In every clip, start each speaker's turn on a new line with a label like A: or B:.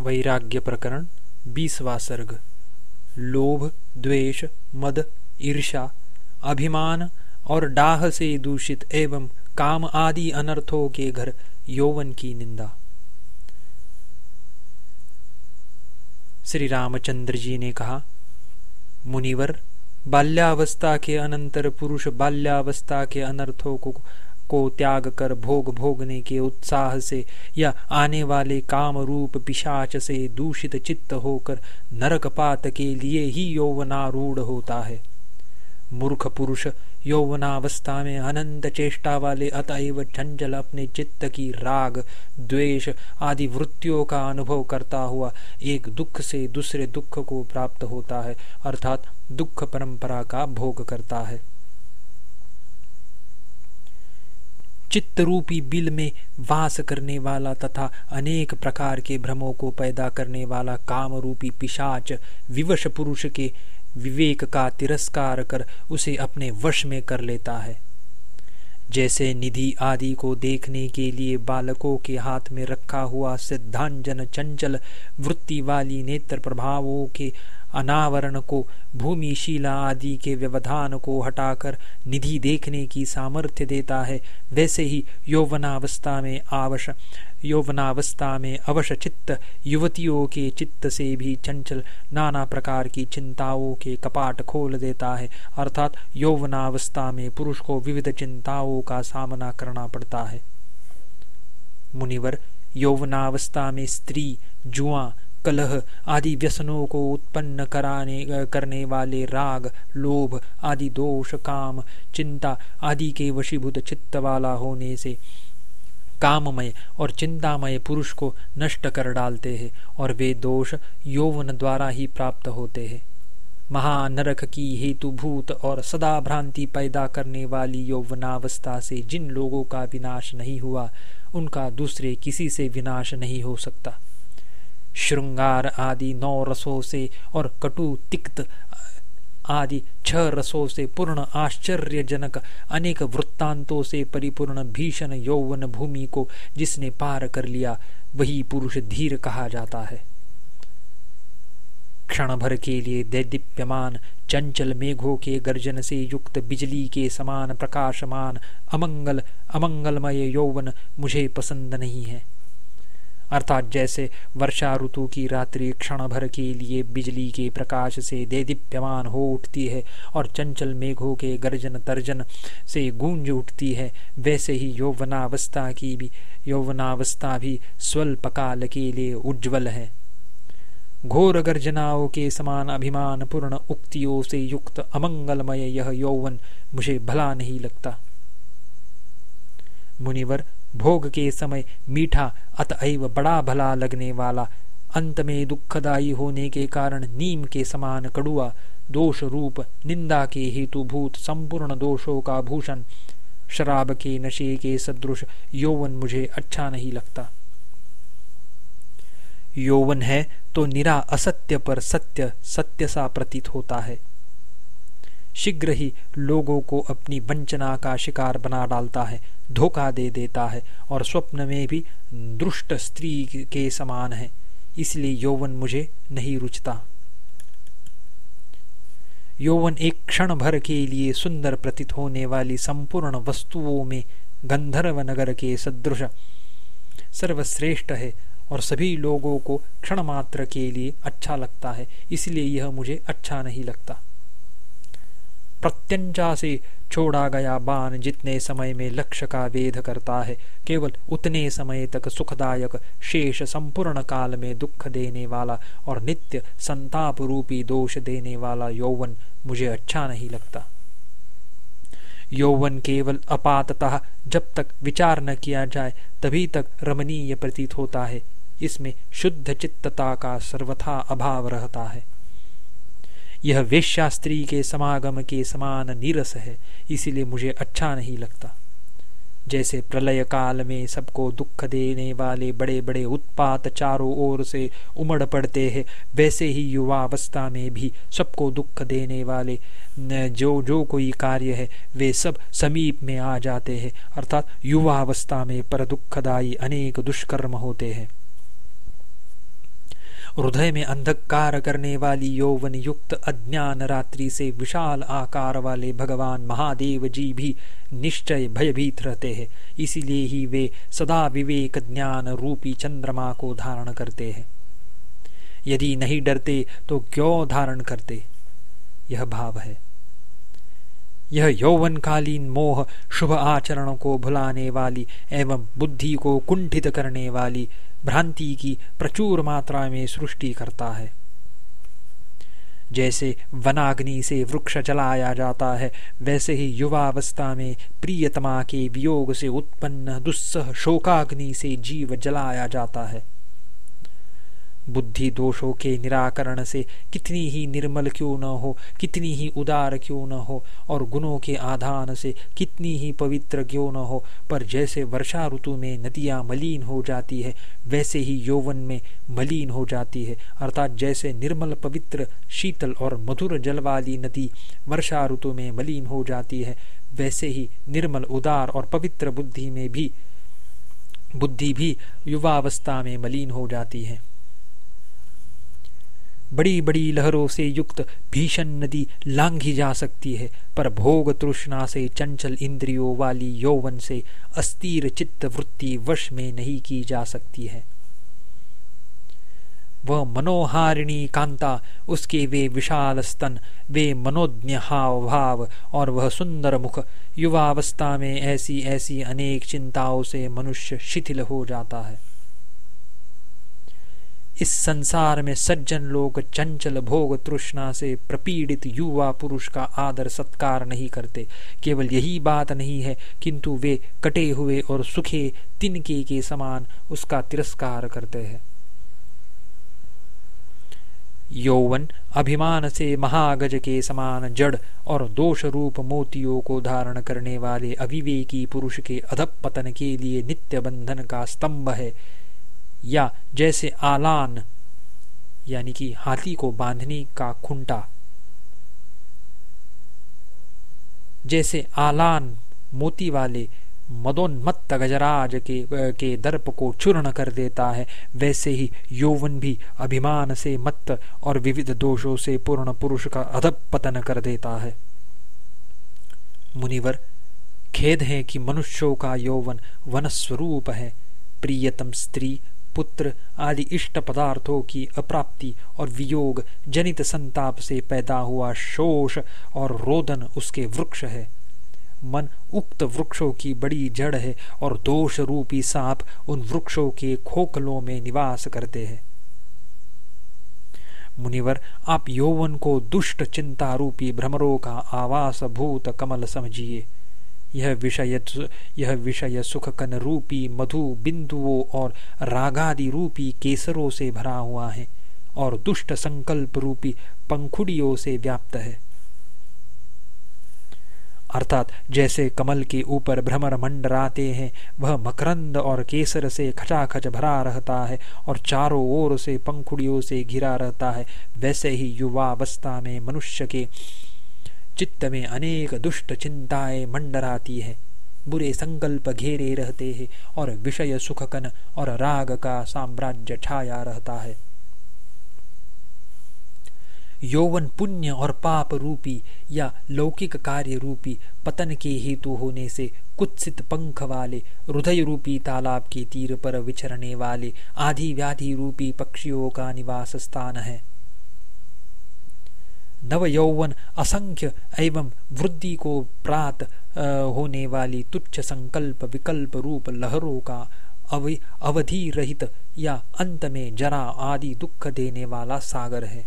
A: वैराग्य प्रकरण, बीसवा सर्ग। लोभ, द्वेष, मद ईर्षा अभिमान और डाह से दूषित एवं काम आदि अनर्थों के घर यौवन की निंदा। श्री रामचंद्र जी ने कहा, मुनिवर, बाल्यावस्था के अनंतर पुरुष बाल्यावस्था के अनर्थों को को त्याग कर भोग भोगने के उत्साह से या आने वाले काम रूप पिशाच से दूषित चित्त होकर नरकपात के लिए ही यौवनारूढ़ होता है। मूर्ख पुरुष, यौवनावस्था में अनंत चेष्टा वाले अतएव चंचल अपने चित्त की राग, द्वेष आदि वृत्तियों का अनुभव करता हुआ एक दुख से दूसरे दुख को प्राप्त होता है, अर्थात दुख परंपरा का भोग करता है। चित्त रूपी बिल में वास करने वाला तथा अनेक प्रकार के भ्रमों को पैदा करने वाला काम रूपी पिशाच विवश पुरुष के विवेक का तिरस्कार कर उसे अपने वश में कर लेता है। जैसे निधि आदि को देखने के लिए बालकों के हाथ में रखा हुआ सिद्धांजन चंचल वृत्ति वाली नेत्र प्रभावों के अनावरण को भूमिशीला आदि के व्यवधान को हटाकर निधि देखने की सामर्थ्य देता है, वैसे ही यौवनावस्था में आवश्य यौवनावस्था में अवश्य चित्त, युवतियों के चित्त से भी चंचल नाना प्रकार की चिंताओं के कपाट खोल देता है, अर्थात यौवनावस्था में पुरुष को विविध चिंताओं का सामना करना पड़ता है। मुनिवर, यौवनावस्था में स्त्री, जुआ कलह, आदि व्यसनों को उत्पन्न कराने करने वाले राग, लोभ, आदि दोष, काम, चिंता आदि के वशीभूत चित्त वाला होने से काममय और चिंतामय पुरुष को नष्ट कर डालते हैं और वे दोष यौवन द्वारा ही प्राप्त होते हैं। महानरक की हेतुभूत और सदा भ्रांति पैदा करने वाली यौवनावस्था से जिन लोगों का विनाश नहीं हुआ, उनका दूसरे किसी से विनाश नहीं हो सकता। श्रृंगार आदि नौ रसों से और कटु तिक्त आदि छह रसों से पूर्ण आश्चर्यजनक अनेक वृत्तांतों से परिपूर्ण भीषण यौवन भूमि को जिसने पार कर लिया, वही पुरुष धीर कहा जाता है। क्षण भर के लिए दैदीप्यमान चंचल मेघों के गर्जन से युक्त बिजली के समान प्रकाशमान, अमंगल, अमंगलमय यौवन मुझे पसंद नहीं है। अर्थात जैसे वर्षा ऋतु की रात्रि क्षण भर के लिए बिजली के प्रकाश से देदीप्यमान हो उठती है और चंचल मेघों के गर्जन तर्जन से गूंज उठती है, वैसे ही यौवनावस्था की भी यौवनावस्था भी स्वल्प काल के लिए उज्जवल है। घोर गर्जनाओं के समान अभिमान पूर्ण उक्तियों से युक्त अमंगलमय यह यौवन मुझे भला नहीं लगता। मुनिवर भोग के समय मीठा, अतएव बड़ा भला लगने वाला, अंत में दुखदायी होने के कारण नीम के समान कड़ुआ दोष रूप निंदा के हेतुभूत संपूर्ण दोषों का भूषण। शराब के नशे के सदृश यौवन मुझे अच्छा नहीं लगता। यौवन है तो निरा असत्य पर सत्य सत्य सा प्रतीत होता है। शीघ्र ही लोगों को अपनी वंचना का शिकार बना डालता है, धोखा दे देता है और स्वप्न में भी दुष्ट स्त्री के समान है, इसलिए यौवन मुझे नहीं रुचता। यौवन एक क्षण भर के लिए सुंदर प्रतीत होने वाली संपूर्ण वस्तुओं में गंधर्व नगर के सदृश सर्वश्रेष्ठ है और सभी लोगों को क्षण मात्र के लिए अच्छा लगता है, इसलिए यह मुझे अच्छा नहीं लगता। प्रत्यंचा से छोड़ा गया बाण जितने समय में लक्ष्य का वेद करता है, केवल उतने समय तक सुखदायक शेष संपूर्ण काल में दुख देने वाला और नित्य संताप रूपी दोष देने वाला यौवन मुझे अच्छा नहीं लगता। यौवन केवल अपातः जब तक विचार न किया जाए, तभी तक रमणीय प्रतीत होता है। इसमें शुद्ध चित्तता का सर्वथा अभाव रहता है। यह वेश्या स्त्री के समागम के समान नीरस है, इसीलिए मुझे अच्छा नहीं लगता। जैसे प्रलय काल में सबको दुख देने वाले बड़े बड़े उत्पात चारों ओर से उमड़ पड़ते हैं, वैसे ही युवावस्था में भी सबको दुख देने वाले जो जो कोई कार्य है, वे सब समीप में आ जाते हैं, अर्थात युवावस्था में पर दुखदायी अनेक दुष्कर्म होते हैं। हृदय में अंधकार करने वाली यौवन युक्त अज्ञान रात्रि से विशाल आकार वाले भगवान महादेव जी भी निश्चय भयभीत रहते हैं। इसीलिए ही वे सदा विवेक ज्ञान रूपी चंद्रमा को धारण करते हैं। यदि नहीं डरते तो क्यों धारण करते? यह भाव है। यह यौवनकालीन मोह शुभ आचरणों को भुलाने वाली एवं बुद्धि को कुंठित करने वाली भ्रांति की प्रचुर मात्रा में सृष्टि करता है। जैसे वनाग्नि से वृक्ष जलाया जाता है, वैसे ही युवावस्था में प्रियतमा के वियोग से उत्पन्न दुस्सह शोकाग्नि से जीव जलाया जाता है। बुद्धि दोषों के निराकरण से कितनी ही निर्मल क्यों न हो, कितनी ही उदार क्यों न हो और गुणों के आधान से कितनी ही पवित्र क्यों न हो, पर जैसे वर्षा ऋतु में नदियाँ मलिन हो जाती है, वैसे ही यौवन में मलिन हो जाती है। अर्थात जैसे निर्मल, पवित्र, शीतल और मधुर जल वाली नदी वर्षा ऋतु में मलिन हो जाती है, वैसे ही निर्मल, उदार और पवित्र बुद्धि में भी, बुद्धि भी युवावस्था में मलिन हो जाती है। बड़ी बड़ी लहरों से युक्त भीषण नदी लांघी जा सकती है, पर भोग तृष्णा से चंचल इंद्रियों वाली यौवन से अस्थिर चित्त वृत्ति वश में नहीं की जा सकती है। वह मनोहारिणी कांता, उसके वे विशाल स्तन, वे मनोज्ञ हाव भाव और वह सुंदर मुख, युवावस्था में ऐसी ऐसी अनेक चिंताओं से मनुष्य शिथिल हो जाता है। इस संसार में सज्जन लोग चंचल भोग तृष्णा से प्रपीड़ित युवा पुरुष का आदर सत्कार नहीं करते। केवल यही बात नहीं है, किंतु वे कटे हुए और सुखे तिनके के समान उसका तिरस्कार करते हैं। यौवन अभिमान से महागज के समान जड़ और दोष रूप मोतियों को धारण करने वाले अविवेकी पुरुष के अधपतन के लिए नित्य बंधन का स्तंभ है। या जैसे आलान, यानी कि हाथी को बांधने का खुंटा। जैसे आलान, मोती वाले मदोन्मत्त गजराज के के दर्प को चूर्ण कर देता है, वैसे ही यौवन भी अभिमान से मत्त और विविध दोषों से पूर्ण पुरुष का अधप पतन कर देता है। मुनिवर, खेद है कि मनुष्यों का यौवन वनस्वरूप है, प्रियतम स्त्री पुत्र आदि इष्ट पदार्थों की अप्राप्ति और वियोग जनित संताप से पैदा हुआ शोष और रोदन उसके वृक्ष है। मन उक्त वृक्षों की बड़ी जड़ है और दोष रूपी सांप उन वृक्षों के खोखलों में निवास करते हैं। मुनिवर, आप यौवन को दुष्ट चिंता रूपी भ्रमरों का आवास भूत कमल समझिए। यह विषय यह विषय सुख कन रूपी मधु बिंदुओं और रागादि रूपी केसरों से भरा हुआ है और दुष्ट संकल्प रूपी पंखुड़ियों से व्याप्त है। अर्थात जैसे कमल के ऊपर भ्रमर मंडराते हैं, वह मकरंद और केसर से खचाखच भरा रहता है और चारों ओर से पंखुड़ियों से घिरा रहता है, वैसे ही युवावस्था में मनुष्य के चित्त में अनेक दुष्ट चिंताएँ मंडराती है। बुरे संकल्प घेरे रहते हैं और विषय सुखकन और राग का साम्राज्य छाया रहता है। यौवन पुण्य और पाप रूपी या लौकिक कार्य रूपी पतन के हेतु होने से कुत्सित पंख वाले, हृदय रूपी तालाब के तीर पर विचरने वाले आधि व्याधि रूपी पक्षियों का निवास स्थान है। नव यौवन असंख्य एवं वृद्धि को प्रात होने वाली तुच्छ संकल्प विकल्प रूप लहरों का अवधि रहित या अंत में जरा आदि दुख देने वाला सागर है।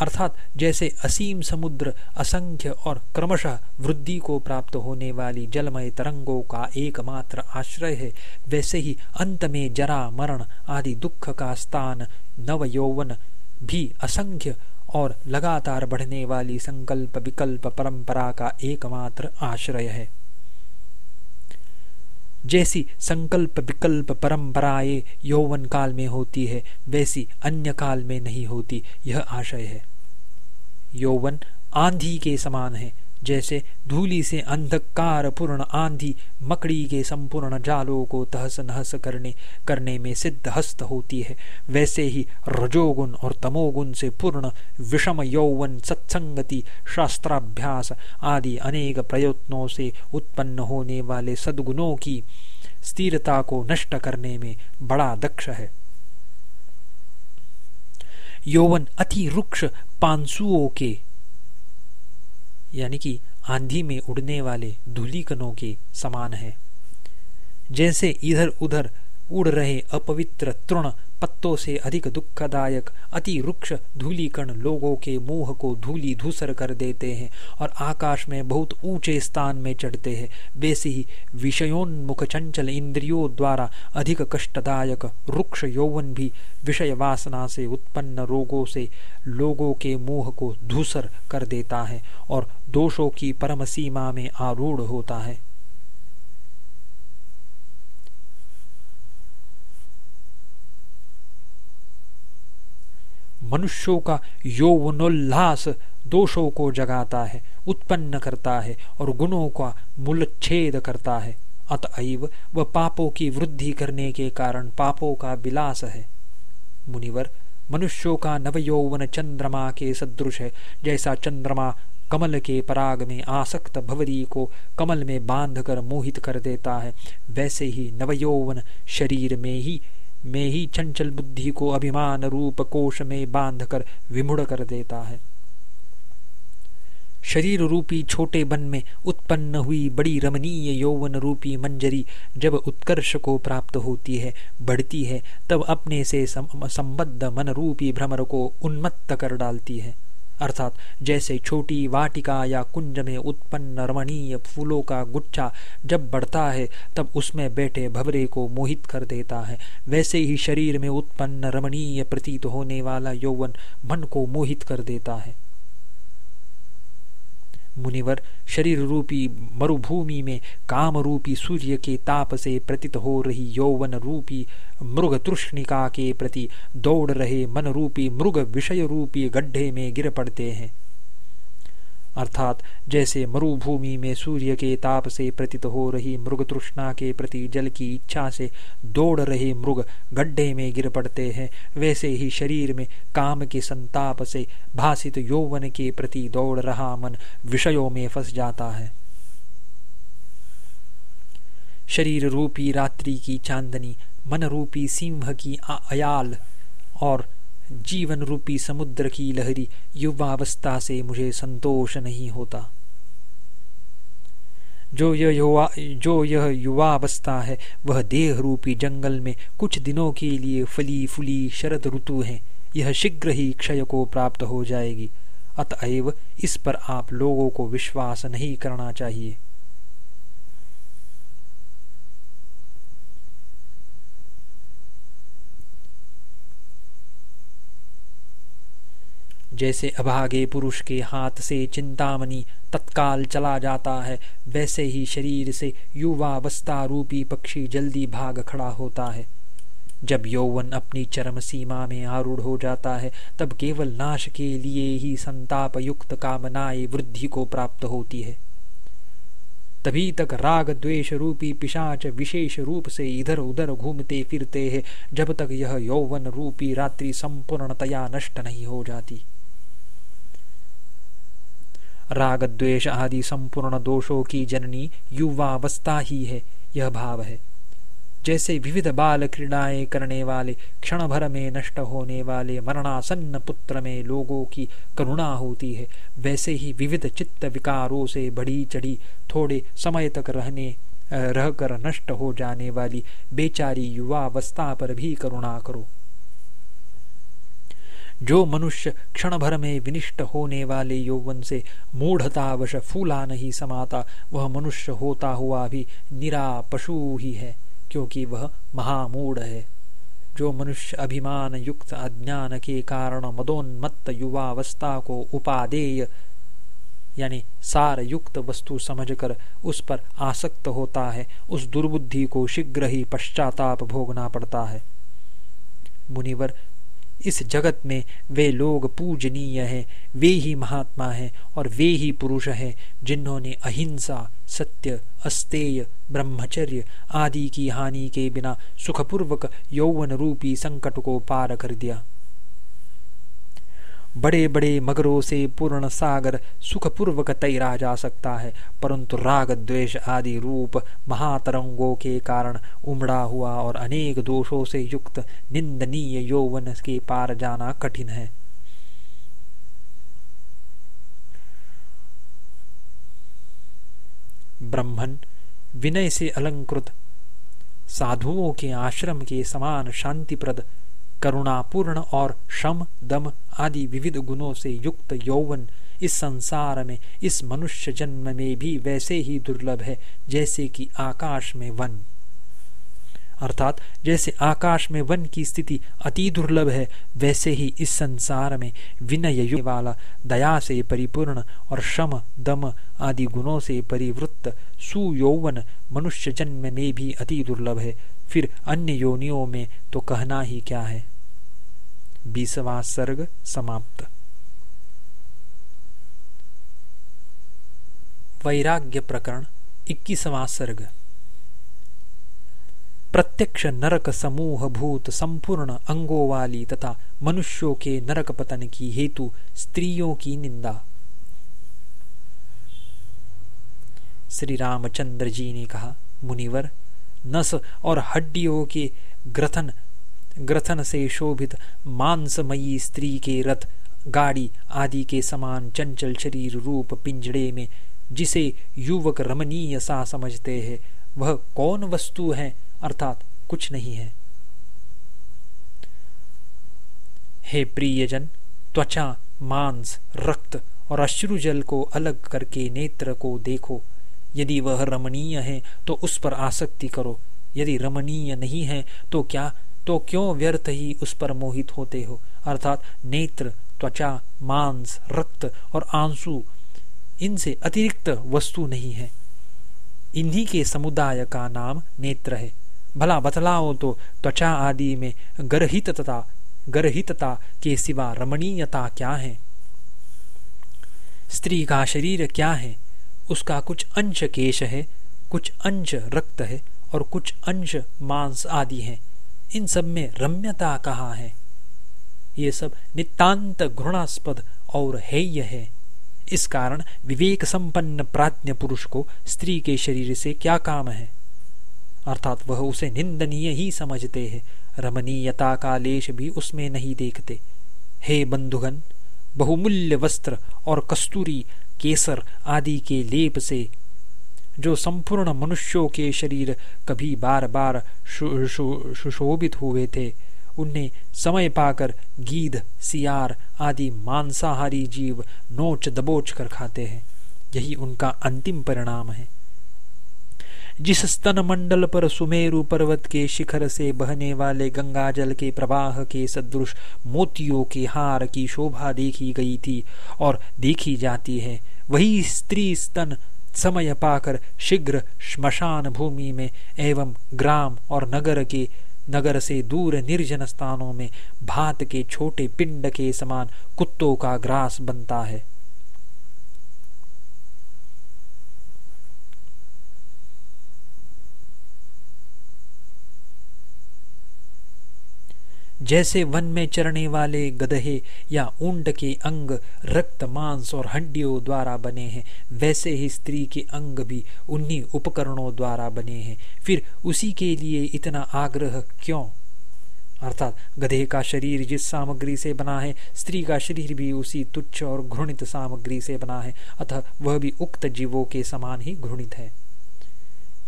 A: अर्थात जैसे असीम समुद्र असंख्य और क्रमशः वृद्धि को प्राप्त होने वाली जलमय तरंगों का एकमात्र आश्रय है, वैसे ही अंत में जरा मरण आदि दुख का स्थान नव यौवन भी असंख्य और लगातार बढ़ने वाली संकल्प विकल्प परंपरा का एकमात्र आश्रय है। जैसी संकल्प विकल्प परंपराएँ यौवन काल में होती है, वैसी अन्य काल में नहीं होती, यह आशय है। यौवन आंधी के समान है जैसे धूली से अंधकार पूर्ण आंधी मकड़ी के संपूर्ण जालों को तहस नहस करने करने में सिद्ध हस्त होती है। वैसे ही रजोगुण और तमोगुण से पूर्ण विषम यौवन सत्संगति, शास्त्राभ्यास आदि अनेक प्रयत्नों से उत्पन्न होने वाले सद्गुणों की स्थिरता को नष्ट करने में बड़ा दक्ष है। यौवन अति रुक्ष पांसुओं के यानी कि आंधी में उड़ने वाले धूलिकनों के समान है। जैसे इधर उधर उड़ रहे अपवित्र तृण पत्तों से अधिक दुखदायक, अति रुक्ष धूलिकण लोगों के मुँह को धूली धूसर कर देते हैं और आकाश में बहुत ऊँचे स्थान में चढ़ते हैं। वैसे ही विषयोन्मुख चंचल इंद्रियों द्वारा अधिक कष्टदायक रुक्ष यौवन भी विषय वासना से उत्पन्न रोगों से लोगों के मुँह को धूसर कर देता है और दोषों की परम सीमा में आरूढ़ होता है। मनुष्यों का यौवनोल्लास दोषों को जगाता है, उत्पन्न करता है और गुणों का मूलच्छेद करता है। अतएव वह पापों की वृद्धि करने के कारण पापों का विलास है। मुनिवर, मनुष्यों का नवयौवन चंद्रमा के सदृश है, जैसा चंद्रमा कमल के पराग में आसक्त भवरी को कमल में बांधकर मोहित कर देता है। वैसे ही नवयौवन शरीर में ही में ही चंचल बुद्धि को अभिमान रूप कोश में बांधकर विमुड़ कर देता है। शरीर रूपी छोटे बन में उत्पन्न हुई बड़ी रमणीय यौवन रूपी मंजरी जब उत्कर्ष को प्राप्त होती है, बढ़ती है, तब अपने से संबद्ध मन रूपी भ्रमर को उन्मत्त कर डालती है। अर्थात जैसे छोटी वाटिका या कुंज में उत्पन्न रमणीय फूलों का गुच्छा जब बढ़ता है, तब उसमें बैठे भवरे को मोहित कर देता है। वैसे ही शरीर में उत्पन्न रमणीय प्रतीत होने वाला यौवन मन को मोहित कर देता है। मुनिवर शरीर रूपी मरुभूमि में काम रूपी सूर्य के ताप से प्रतीत हो रही यौवन रूपी मृग तृष्णिका के प्रति दौड़ रहे मन रूपी मृग विषय रूपी गड्ढे में गिर पड़ते हैं। अर्थात जैसे मरुभूमि में सूर्य के ताप से प्रतीत हो रही मृग तृष्णा के प्रति जल की इच्छा से दौड़ रहे मृग गड्ढे में गिर पड़ते हैं। वैसे ही शरीर में काम के संताप से भाषित यौवन के प्रति दौड़ रहा मन विषयों में फंस जाता है। शरीर रूपी रात्रि की चांदनी, मन रूपी सिंह की अयाल और जीवन रूपी समुद्र की लहरी युवावस्था से मुझे संतोष नहीं होता। जो यह युवा, जो यह युवावस्था है, वह देह रूपी जंगल में कुछ दिनों के लिए फली फुली शरद ऋतु है। यह शीघ्र ही क्षय को प्राप्त हो जाएगी। अतएव इस पर आप लोगों को विश्वास नहीं करना चाहिए। जैसे अभागे पुरुष के हाथ से चिंतामणि तत्काल चला जाता है, वैसे ही शरीर से युवावस्था रूपी पक्षी जल्दी भाग खड़ा होता है। जब यौवन अपनी चरम सीमा में आरूढ़ हो जाता है, तब केवल नाश के लिए ही संताप युक्त कामनाएँ वृद्धि को प्राप्त होती है। तभी तक राग द्वेष रूपी पिशाच विशेष रूप से इधर उधर घूमते फिरते हैं, जब तक यह यौवन रूपी रात्रि संपूर्णतया नष्ट नहीं हो जाती। राग द्वेष आदि संपूर्ण दोषों की जननी युवावस्था ही है, यह भाव है। जैसे विविध बाल क्रीड़ाएँ करने वाले क्षण भर में नष्ट होने वाले, मरणासन्न पुत्र में लोगों की करुणा होती है, वैसे ही विविध चित्त विकारों से बढ़ी चढ़ी, थोड़े समय तक रहने रहकर नष्ट हो जाने वाली बेचारी युवावस्था पर भी करुणा करो। जो मनुष्य क्षण भर में विनिष्ट होने वाले यौवन से मूढ़तावश फूला नहीं समाता, वह मनुष्य होता हुआ भी निरा पशु ही है, क्योंकि वह महामूढ़ है। जो मनुष्य अभिमान युक्त अज्ञान के कारण मदोन्मत्त युवावस्था को उपादेय, यानी सार युक्त वस्तु समझकर उस पर आसक्त होता है, उस दुर्बुद्धि को शीघ्र ही पश्चाताप भोगना पड़ता है। मुनिवर इस जगत में वे लोग पूजनीय हैं, वे ही महात्मा हैं और वे ही पुरुष हैं, जिन्होंने अहिंसा, सत्य, अस्तेय, ब्रह्मचर्य आदि की हानि के बिना सुखपूर्वक यौवन रूपी संकट को पार कर दिया। बड़े बड़े मगरों से पूर्ण सागर सुखपूर्वक तैरा जा सकता है, परंतु राग, द्वेष आदि रूप महातरंगों के कारण उमड़ा हुआ और अनेक दोषों से युक्त निंदनीय यौवन के पार जाना कठिन है। ब्रह्मन विनय से अलंकृत साधुओं के आश्रम के समान शांतिप्रद करुणापूर्ण और शम, दम आदि विविध गुणों से युक्त यौवन इस संसार में, इस मनुष्य जन्म में भी वैसे ही दुर्लभ है, जैसे कि आकाश में वन। अर्थात, जैसे आकाश में वन की स्थिति अति दुर्लभ है, वैसे ही इस संसार में विनय वाला दया से परिपूर्ण और शम, दम आदि गुणों से परिवृत्त सुयौवन मनुष्य जन्म में भी अति दुर्लभ है। फिर अन्य योनियों में तो कहना ही क्या है? बीसवा सर्ग समाप्त। वैराग्य प्रकरण, इक्कीसवा सर्ग। प्रत्यक्ष नरक समूह भूत संपूर्ण अंगों वाली तथा मनुष्यों के नरक पतन की हेतु स्त्रियों की निंदा। श्री रामचंद्र जी ने कहा, मुनिवर नस और हड्डियों के ग्रथन ग्रथन से शोभित मांसमयी स्त्री के रथ, गाड़ी आदि के समान चंचल शरीर रूप पिंजड़े में, जिसे युवक रमणीय सा समझते हैं, वह कौन वस्तु है, अर्थात कुछ नहीं है। हे प्रियजन, त्वचा, मांस, रक्त और अश्रुजल को अलग करके नेत्र को देखो। यदि वह रमणीय है तो उस पर आसक्ति करो। यदि रमणीय नहीं है तो क्या तो क्यों व्यर्थ ही उस पर मोहित होते हो? अर्थात नेत्र, त्वचा, मांस, रक्त और आँसू, इनसे अतिरिक्त वस्तु नहीं है। इन्हीं के समुदाय का नाम नेत्र है। भला बतलाओ तो त्वचा आदि में गर्हितता गर्हितता के सिवा रमणीयता क्या है? स्त्री का शरीर क्या है? उसका कुछ अंश केश है, कुछ अंश रक्त है और कुछ अंश मांस आदि है। इन सब में रम्यता कहाँ है? ये सब नितांत घृणास्पद और हेय है। इस कारण विवेक संपन्न प्राज्ञ पुरुष को स्त्री के शरीर से क्या काम है? अर्थात वह उसे निंदनीय ही समझते हैं। रमणीयता का लेश भी उसमें नहीं देखते। हे बंधुगन बहुमूल्य वस्त्र और कस्तूरी केसर आदि के लेप से, जो संपूर्ण मनुष्यों के शरीर कभी बार बार सुशोभित हुए थे उन्हें समय पाकर गीध, सियार आदि मांसाहारी जीव नोच दबोच कर खाते हैं। यही उनका अंतिम परिणाम है। जिस स्तन मंडल पर सुमेरु पर्वत के शिखर से बहने वाले गंगा जल के प्रवाह के सदृश मोतियों के हार की शोभा देखी गई थी और देखी जाती है। वही स्त्री स्तन समय पाकर शीघ्र श्मशान भूमि में एवं ग्राम और नगर के, नगर से दूर निर्जन स्थानों में भात के छोटे पिंड के समान कुत्तों का ग्रास बनता है। जैसे वन में चरने वाले गधे या ऊँट के अंग रक्त, मांस और हड्डियों द्वारा बने हैं, वैसे ही स्त्री के अंग भी उन्हीं उपकरणों द्वारा बने हैं। फिर उसी के लिए इतना आग्रह क्यों? अर्थात गधे का शरीर जिस सामग्री से बना है, स्त्री का शरीर भी उसी तुच्छ और घृणित सामग्री से बना है, अतः वह भी उक्त जीवों के समान ही घृणित है।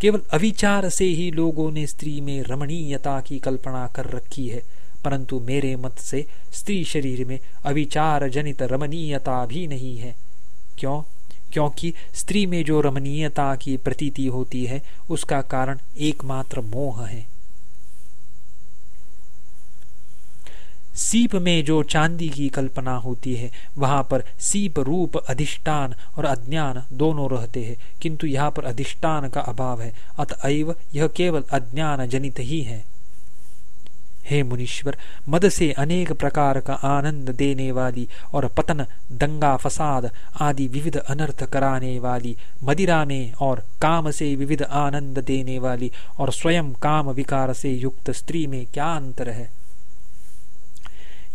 A: केवल अविचार से ही लोगों ने स्त्री में रमणीयता की कल्पना कर रखी है। परंतु मेरे मत से स्त्री शरीर में अविचार जनित रमणीयता भी नहीं है। क्यों? क्योंकि स्त्री में जो रमणीयता की प्रतीति होती है, उसका कारण एकमात्र मोह है। सीप में जो चांदी की कल्पना होती है, वहाँ पर सीप रूप, अधिष्ठान और अज्ञान दोनों रहते हैं। किंतु यहाँ पर अधिष्ठान का अभाव है। अतएव यह केवल अज्ञान जनित ही है। हे मुनीश्वर मद से अनेक प्रकार का आनंद देने वाली और पतन, दंगा, फसाद आदि विविध अनर्थ कराने वाली मदिरा में और काम से विविध आनंद देने वाली और स्वयं काम विकार से युक्त स्त्री में क्या अंतर है?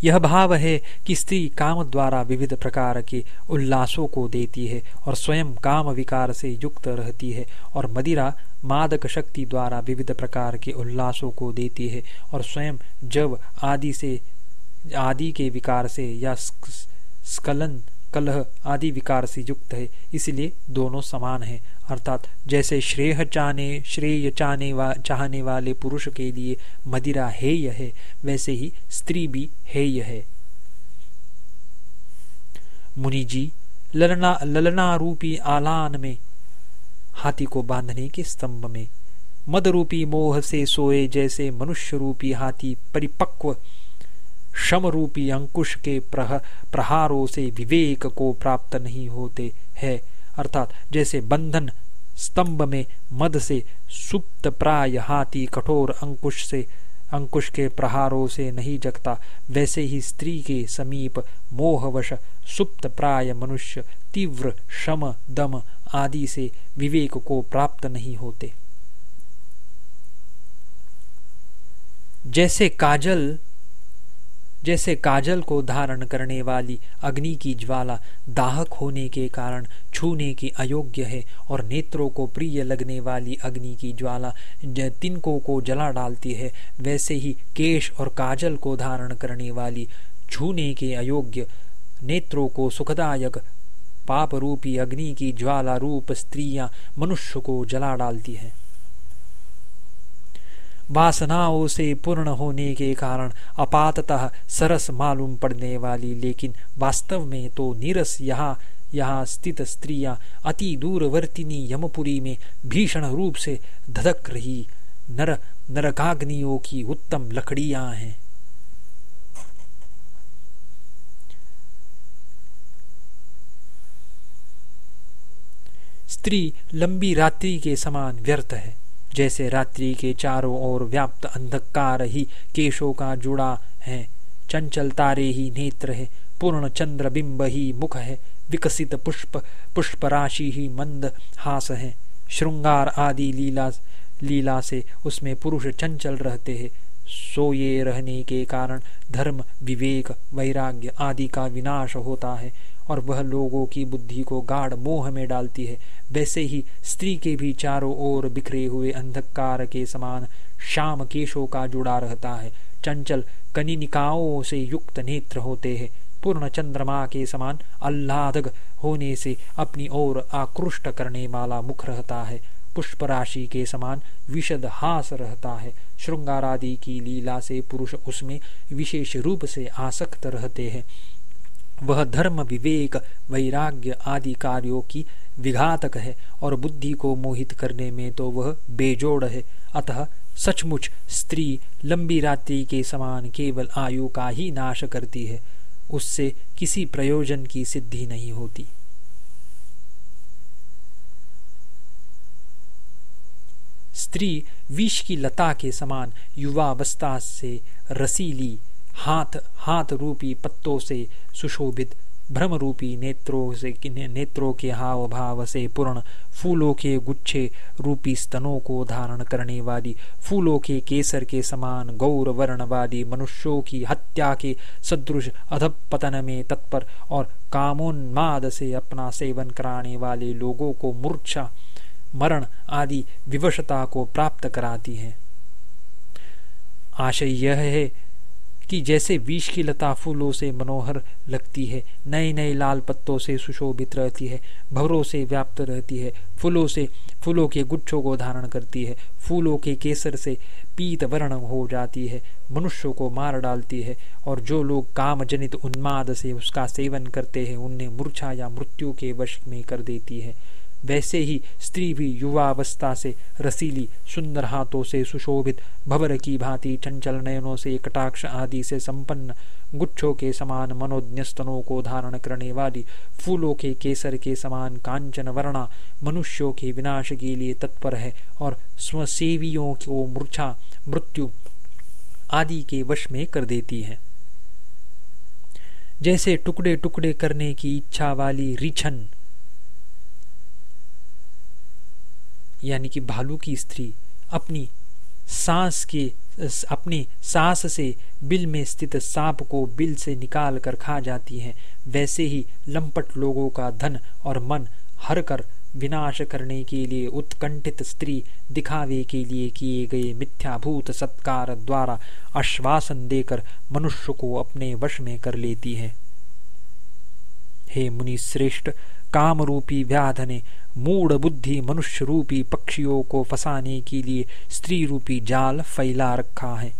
A: यह भाव है कि स्त्री काम द्वारा विविध प्रकार के उल्लासों को देती है और स्वयं काम विकार से युक्त रहती है और मदिरा मादक शक्ति द्वारा विविध प्रकार के उल्लासों को देती है और स्वयं जब आदि से आदि के विकार से या स्खलन कलह आदि विकार से युक्त है इसलिए दोनों समान है। अर्थात जैसे श्रेय चाहने श्रेय चाहने वा, चाहने वाले पुरुष के लिए मदिरा हेय है वैसे ही स्त्री भी हेय है। मुनि जी ललना ललना रूपी आलान में हाथी को बांधने के स्तंभ में। मद रूपी मोह से सोए जैसे मनुष्य रूपी हाथी परिपक्व शम रूपी अंकुश के प्रह, प्रहारों से विवेक को प्राप्त नहीं होते है। अर्थात जैसे बंधन स्तंभ में मद से सुप्त प्राय हाथी कठोर अंकुश से अंकुश के प्रहारों से नहीं जगता वैसे ही स्त्री के समीप मोहवश सुप्त प्राय मनुष्य तीव्र शम दम आदि से विवेक को प्राप्त नहीं होते। जैसे काजल जैसे काजल को धारण करने वाली अग्नि की ज्वाला दाहक होने के कारण छूने की अयोग्य है और नेत्रों को प्रिय लगने वाली अग्नि की ज्वाला तिनकों को जला डालती है, वैसे ही केश और काजल को धारण करने वाली छूने के अयोग्य नेत्रों को सुखदायक पाप रूपी अग्नि की ज्वाला रूप स्त्रियाँ मनुष्य को जला डालती है। वासनाओं से पूर्ण होने के कारण अपाततः सरस मालूम पड़ने वाली, लेकिन वास्तव में तो नीरस यहाँ यहाँ स्थित स्त्रियाँ अति दूरवर्तिनी यमपुरी में भीषण रूप से धधक रही नर, नरकाग्नियों की उत्तम लकड़ियाँ हैं। स्त्री लंबी रात्रि के समान व्यर्थ है। जैसे रात्रि के चारों ओर व्याप्त अंधकार ही केशों का जुड़ा है। चंचल तारे ही नेत्र है, पूर्ण चंद्र बिंब ही मुख है, विकसित पुष्प पुष्प राशि ही मंद हास है। श्रृंगार आदि लीला लीला से उसमें पुरुष चंचल रहते हैं। सोए रहने के कारण धर्म, विवेक, वैराग्य आदि का विनाश होता है। और वह लोगों की बुद्धि को गाढ़ मोह में डालती है। वैसे ही स्त्री के भी चारों ओर बिखरे हुए अंधकार के समान शाम केशों का जुड़ा रहता है। चंचल कनिनिकाओं से युक्त नेत्र होते हैं। पूर्ण चंद्रमा के समान आह्लादक होने से अपनी ओर आकृष्ट करने वाला मुख रहता है। पुष्प राशि के समान विशद हास रहता है। श्रृंगारादि की लीला से पुरुष उसमें विशेष रूप से आसक्त रहते हैं। वह धर्म विवेक, वैराग्य आदि कार्यों की विघातक है और बुद्धि को मोहित करने में तो वह बेजोड़ है। अतः सचमुच स्त्री लंबी रात्रि के समान केवल आयु का ही नाश करती है। उससे किसी प्रयोजन की सिद्धि नहीं होती। स्त्री विष की लता के समान युवावस्था से रसीली हाथ हाथ रूपी पत्तों से सुशोभित भ्रम रूपी नेत्रों से, नेत्रों के हाव भाव से पूर्ण, फूलों के गुच्छे रूपी स्तनों को धारण करने वाली फूलों के केसर के समान गौर वर्ण वाली मनुष्यों की हत्या के सदृश अधपतन में तत्पर और कामोन्माद से अपना सेवन कराने वाले लोगों को मूर्छा, मरण आदि विवशता को प्राप्त कराती है। आशय यह है कि जैसे विष की लता फूलों से मनोहर लगती है नए नए लाल पत्तों से सुशोभित रहती है, भवरों से व्याप्त रहती है, फूलों से, फूलों के गुच्छों को धारण करती है, फूलों के केसर से पीत वर्ण हो जाती है, मनुष्यों को मार डालती है, और जो लोग काम जनित उन्माद से उसका सेवन करते हैं, उन्हें मूर्छा या मृत्यु के वश में कर देती है। वैसे ही स्त्री भी युवावस्था से रसीली, सुंदर हाथों से सुशोभित, भवर की भांति चंचल नयनों से कटाक्ष आदि से संपन्न, गुच्छों के समान मनोज्ञ स्तनों को धारण करने वाली, फूलों के केसर के समान कांचन वर्णा, मनुष्यों के विनाश के लिए तत्पर है और स्वसेवियों को मूर्छा, मृत्यु आदि के वश में कर देती है। जैसे टुकड़े टुकड़े करने की इच्छा वाली रिछन यानी कि भालू की स्त्री अपनी सांस के, अपनी सांस से बिल में स्थित सांप को बिल से निकाल कर खा जाती है। वैसे ही लंपट लोगों का धन और मन हर कर विनाश करने के लिए उत्कंठित स्त्री दिखावे के लिए किए गए मिथ्याभूत सत्कार द्वारा आश्वासन देकर मनुष्य को अपने वश में कर लेती है। हे मुनि श्रेष्ठ काम रूपी व्याध ने मूड बुद्धि मनुष्य रूपी पक्षियों को फंसाने के लिए स्त्री रूपी जाल फैला रखा है।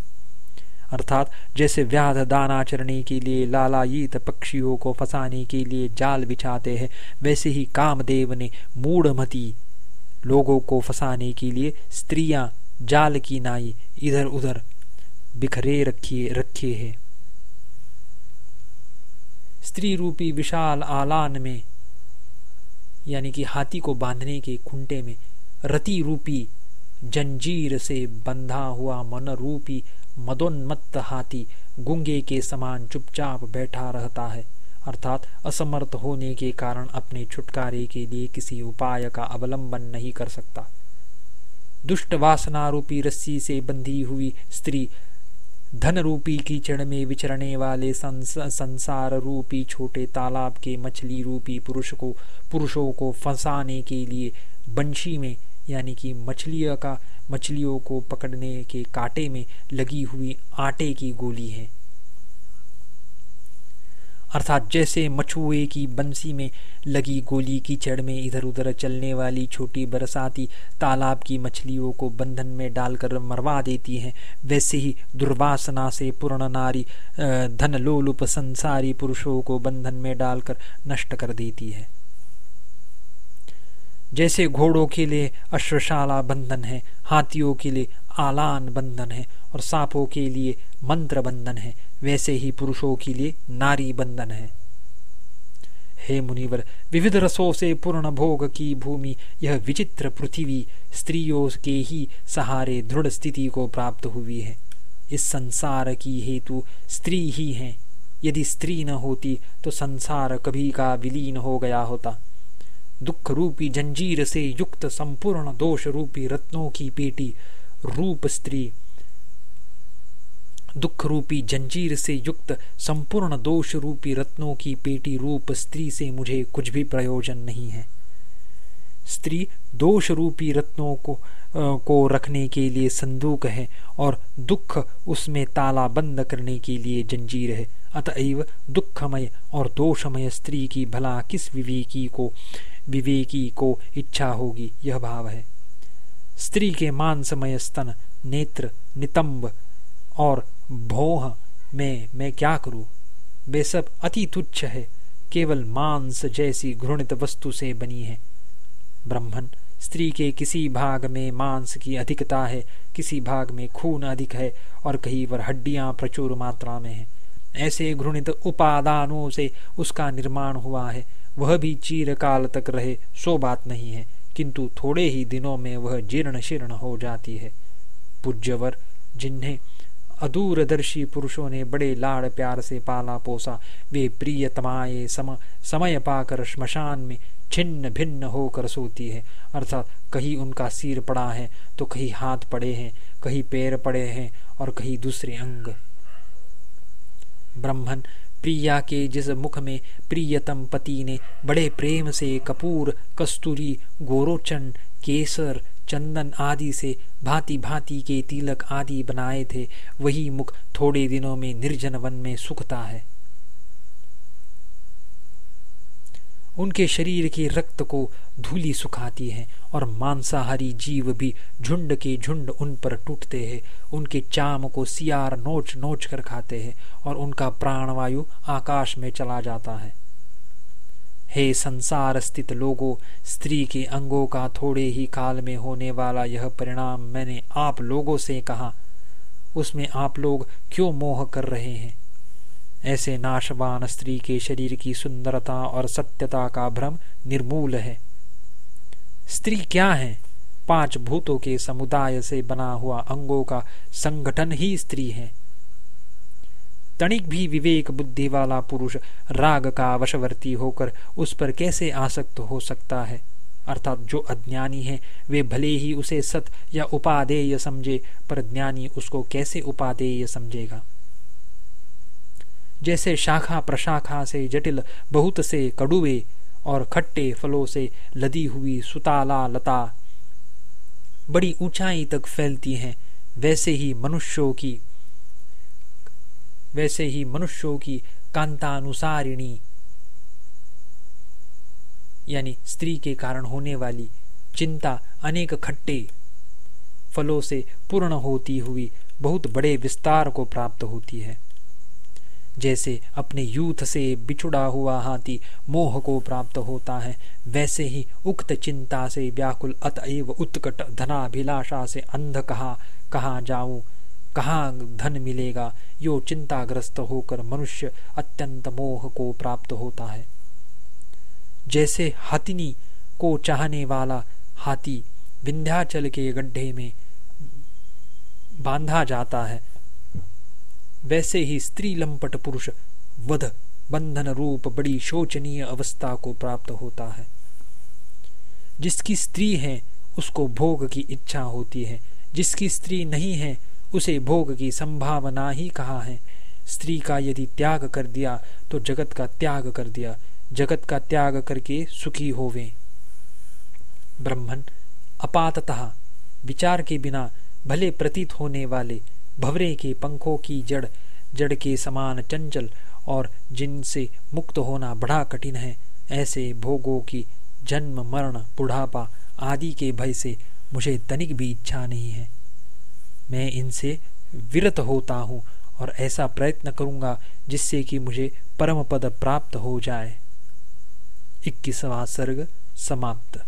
A: अर्थात जैसे व्याध दाना चरने के लिए लालायित पक्षियों को फंसाने के लिए जाल बिछाते हैं, वैसे ही कामदेव ने मूढ़मती लोगों को फंसाने के लिए स्त्रियाँ जाल की नाई इधर उधर बिखरे रखिए रखे हैं। स्त्री रूपी विशाल आलान में यानी कि हाथी को बांधने के खुंटे में रति रूपी जंजीर से बंधा हुआ मन रूपी मदोन्मत्त हाथी गुंगे के समान चुपचाप बैठा रहता है, अर्थात असमर्थ होने के कारण अपने छुटकारे के लिए किसी उपाय का अवलंबन नहीं कर सकता। दुष्ट वासना रूपी रस्सी से बंधी हुई स्त्री धन रूपी कीचड़ में विचरने वाले संस, संसार रूपी छोटे तालाब के मछली रूपी पुरुष को पुरुषों को फंसाने के लिए बंशी में यानी कि मछलियों का मछलियों को पकड़ने के कांटे में लगी हुई आटे की गोली है। अर्थात जैसे मछुए की बंसी में लगी गोली की चढ़ में इधर उधर चलने वाली छोटी बरसाती तालाब की मछलियों को बंधन में डालकर मरवा देती हैं, वैसे ही दुर्वासना से पूर्ण नारी धन लोलुप संसारी पुरुषों को बंधन में डालकर नष्ट कर देती है। जैसे घोड़ों के लिए अश्वशाला बंधन है, हाथियों के लिए आलान बंधन है और सांपों के लिए मंत्र बंधन है वैसे ही पुरुषों के लिए नारी बंधन है। हे मुनिवर, विविध रसों से पूर्ण भोग की भूमि, यह विचित्र पृथ्वी स्त्रियों के ही सहारे दृढ़ स्थिति को प्राप्त हुई है। इस संसार की हेतु स्त्री ही है। यदि स्त्री न होती तो संसार कभी का विलीन हो गया होता। दुख रूपी जंजीर से युक्त संपूर्ण दोष रूपी रत्नों की पेटी, रूप स्त्री दुख रूपी जंजीर से युक्त संपूर्ण दोष रूपी रत्नों की पेटी रूप स्त्री से मुझे कुछ भी प्रयोजन नहीं है। स्त्री दोष रूपी रत्नों को आ, को रखने के लिए संदूक है और दुख उसमें ताला बंद करने के लिए जंजीर है। अतएव दुखमय और दोषमय स्त्री की भला किस विवेकी को विवेकी को इच्छा होगी यह भाव है। स्त्री के मांसमय स्तन नेत्र नितंब और भोह में मैं क्या करूँ? वे सब अति तुच्छ है, केवल मांस जैसी घृणित वस्तु से बनी है। ब्रह्मन स्त्री के किसी भाग में मांस की अधिकता है, किसी भाग में खून अधिक है, और कहीं पर हड्डियाँ प्रचुर मात्रा में है। ऐसे घृणित उपादानों से उसका निर्माण हुआ है। वह भी चीरकाल तक रहे, सो बात नहीं है, किंतु थोड़े ही दिनों में वह जीर्ण शीर्ण हो जाती है। पूज्यवर, जिन्हें अदूरदर्शी पुरुषों ने बड़े लाड़ प्यार से पाला पोसा। वे प्रियतमाए सम, समय पाकर श्मशान में छिन्न भिन्न होकर सोती है। अर्थात कहीं उनका सिर पड़ा है तो कहीं हाथ पड़े हैं कहीं पैर पड़े हैं और कहीं दूसरे अंग। ब्रह्मन प्रिया के जिस मुख में प्रियतम पति ने बड़े प्रेम से कपूर कस्तूरी गोरोचन केसर चंदन आदि से भांति भांति के तिलक आदि बनाए थे, वही मुख थोड़े दिनों में निर्जन वन में सुखता है। उनके शरीर के रक्त को धूली सुखाती है और मांसाहारी जीव भी झुंड के झुंड उन पर टूटते हैं। उनके चाम को सियार नोच नोच कर खाते हैं और उनका प्राणवायु आकाश में चला जाता है। हे संसार स्थित लोगों, स्त्री के अंगों का थोड़े ही काल में होने वाला यह परिणाम मैंने आप लोगों से कहा। उसमें आप लोग क्यों मोह कर रहे हैं? ऐसे नाशवान स्त्री के शरीर की सुंदरता और सत्यता का भ्रम निर्मूल है। स्त्री क्या है? पाँच भूतों के समुदाय से बना हुआ अंगों का संगठन ही स्त्री है। तनिक भी विवेक बुद्धि वाला पुरुष राग का वशवर्ती होकर उस पर कैसे आसक्त हो सकता है? अर्थात जो अज्ञानी है, वे भले ही उसे सत या उपादेय समझे, पर ज्ञानी उसको कैसे उपादेय समझेगा? जैसे शाखा प्रशाखा से जटिल बहुत से कड़ुए और खट्टे फलों से लदी हुई सुताला लता बड़ी ऊंचाई तक फैलती हैं, वैसे ही मनुष्यों की वैसे ही मनुष्यों की कांतानुसारिणी, यानी स्त्री के कारण होने वाली चिंता अनेक खट्टे फलों से पूर्ण होती हुई बहुत बड़े विस्तार को प्राप्त होती है। जैसे अपने यूथ से बिछुड़ा हुआ हाथी मोह को प्राप्त होता है, वैसे ही उक्त चिंता से व्याकुल अतएव उत्कट धनाभिलाषा से अंध कहा कहा जाऊँ कहाँ धन मिलेगा? यो चिंताग्रस्त होकर मनुष्य अत्यंत मोह को प्राप्त होता है। जैसे हाथिनी को चाहने वाला हाथी विंध्याचल के गड्ढे में बांधा जाता है, वैसे ही स्त्री लंपट पुरुष वध बंधन रूप बड़ी शोचनीय अवस्था को प्राप्त होता है। जिसकी स्त्री है, उसको भोग की इच्छा होती है। जिसकी स्त्री नहीं है उसे भोग की संभावना ही कहा है? स्त्री का यदि त्याग कर दिया तो जगत का त्याग कर दिया। जगत का त्याग करके सुखी होवे। ब्रह्मन अपाततः विचार के बिना भले प्रतीत होने वाले भवरे के पंखों की जड़ जड़ के समान चंचल और जिनसे मुक्त होना बड़ा कठिन है, ऐसे भोगों की जन्म, मरण, बुढ़ापा आदि के भय से मुझे तनिक भी इच्छा नहीं है। मैं इनसे विरत होता हूँ और ऐसा प्रयत्न करूँगा जिससे कि मुझे परम पद प्राप्त हो जाए। इक्कीसवा सर्ग समाप्त।